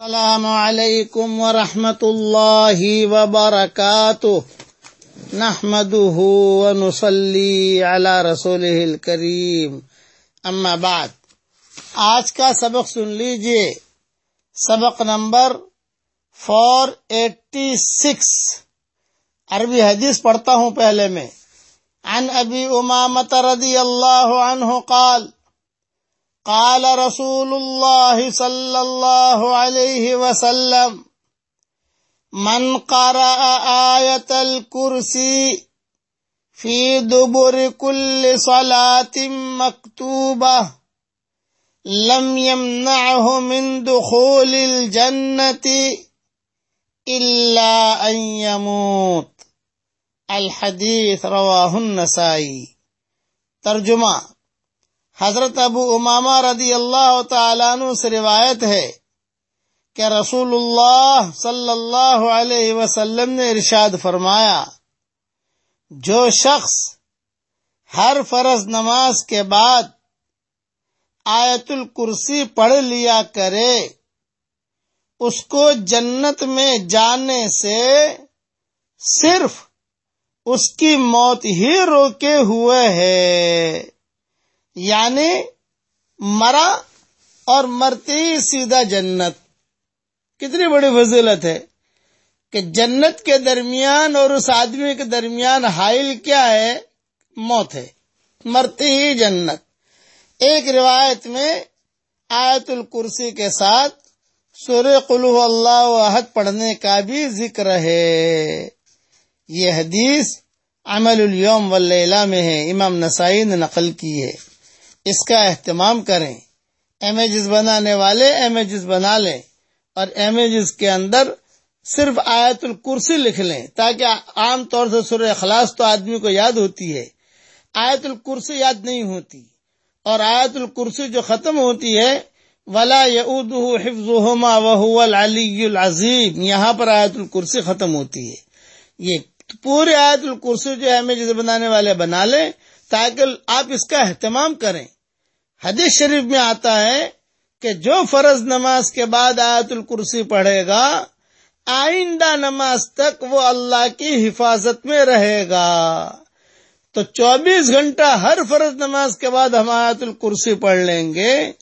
السلام علیکم ورحمۃ اللہ وبرکاتہ۔ نحمده ونصلي على رسوله الكريم اما بعد، آج کا سبق سن لیجیے۔ سبق نمبر فور ایٹی سکس۔ عربی حدیث پڑھتا ہوں پہلے میں۔ عن ابی امامت رضی اللہ عنہ قال قال رسول الله صلى الله عليه وسلم، من قرأ آية الكرسي في دبر كل صلاة مكتوبة لم يمنعه من دخول الجنة إلا أن يموت الحديث رواه النسائي ترجمہ حضرت ابو امامہ رضی اللہ تعالیٰ عنہ سے روایت ہے کہ رسول اللہ صلی اللہ علیہ وسلم نے ارشاد فرمایا، جو شخص ہر فرض نماز کے بعد آیت الکرسی پڑھ لیا کرے، اس کو جنت میں جانے سے صرف اس کی موت ہی روکے ہوئے ہے۔ یعنی مرا اور مرتے سیدھا جنت۔ کتنی بڑی فضیلت ہے کہ جنت کے درمیان اور اس آدمی کے درمیان حائل کیا ہے، موت ہے۔ مرتے ہی جنت۔ ایک روایت میں آیت الکرسی کے ساتھ سورہ قلو اللہ عہد پڑھنے کا بھی ذکر ہے۔ یہ حدیث عمل اليوم واللیلہ میں ہے، امام نسائی نے نقل کی ہے۔ اس کا اہتمام کریں۔ امیجز بنانے والے امیجز بنا لیں اور امیجز کے اندر صرف آیت الکرسی لکھ لیں تاکہ عام طور سے سورہ اخلاص تو آدمی کو یاد ہوتی ہے۔ آیت الکرسی یاد نہیں ہوتی اور آیت الکرسی جو ختم ہوتی ہے، ولا یعود حفظ العلی العظیم یہاں پر آیت الکرسی ختم ہوتی ہے۔ یہ پورے آیت الکرسی جو امیجز بنانے والے بنا لیں تاکہ آپ اس کا اہتمام کریں۔ حدیث شریف میں آتا ہے کہ جو فرض نماز کے بعد آیت الکرسی پڑھے گا، آئندہ نماز تک وہ اللہ کی حفاظت میں رہے گا۔ تو چوبیس گھنٹہ ہر فرض نماز کے بعد ہم آیت الکرسی پڑھ لیں گے،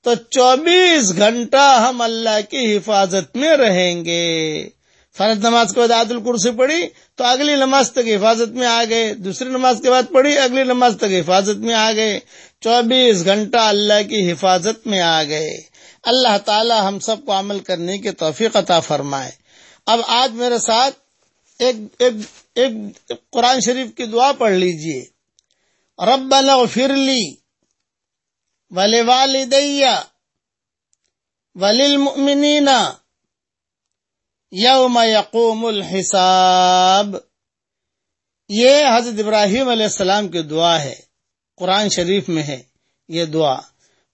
تو چوبیس گھنٹہ ہم اللہ کی حفاظت میں رہیں گے۔ فرض نماز کے بعد آیت الکرسی پڑھی تو اگلی نماز تک حفاظت میں آ گئے، دوسری نماز کے بعد پڑھی، اگلی نماز تک حفاظت میں آ گئے، چوبیس گھنٹہ اللہ کی حفاظت میں آ گئے۔ اللہ تعالی ہم سب کو عمل کرنے کی توفیق عطا فرمائے۔ اب آج میرے ساتھ ایک ایک ایک قرآن شریف کی دعا پڑھ لیجیے۔ رب اغفر لی ولی والدیا وللمؤمنین یوم یقوم الحساب. یہ حضرت ابراہیم علیہ السلام کی دعا ہے، قرآن شریف میں ہے یہ دعا۔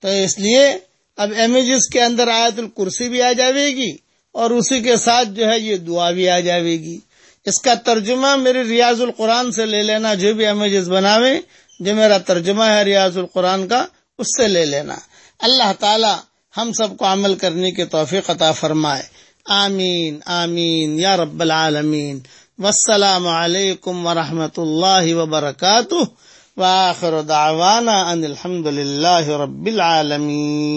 تو اس لیے اب امیجز کے اندر آیت الکرسی بھی آ جاوے گی اور اسی کے ساتھ جو ہے یہ دعا بھی آ جاوے گی۔ اس کا ترجمہ میری ریاض القرآن سے لے لینا، جو بھی امیجز بناوے، جو میرا ترجمہ ہے ریاض القرآن کا، اس سے لے لینا۔ اللہ تعالی ہم سب کو عمل کرنے کی توفیق عطا فرمائے۔ آمین آمین، یا رب العالمین. والسلام علیکم ورحمۃ اللہ وبرکاتہ. وآخر دعوانا ان الحمد للہ رب العالمین.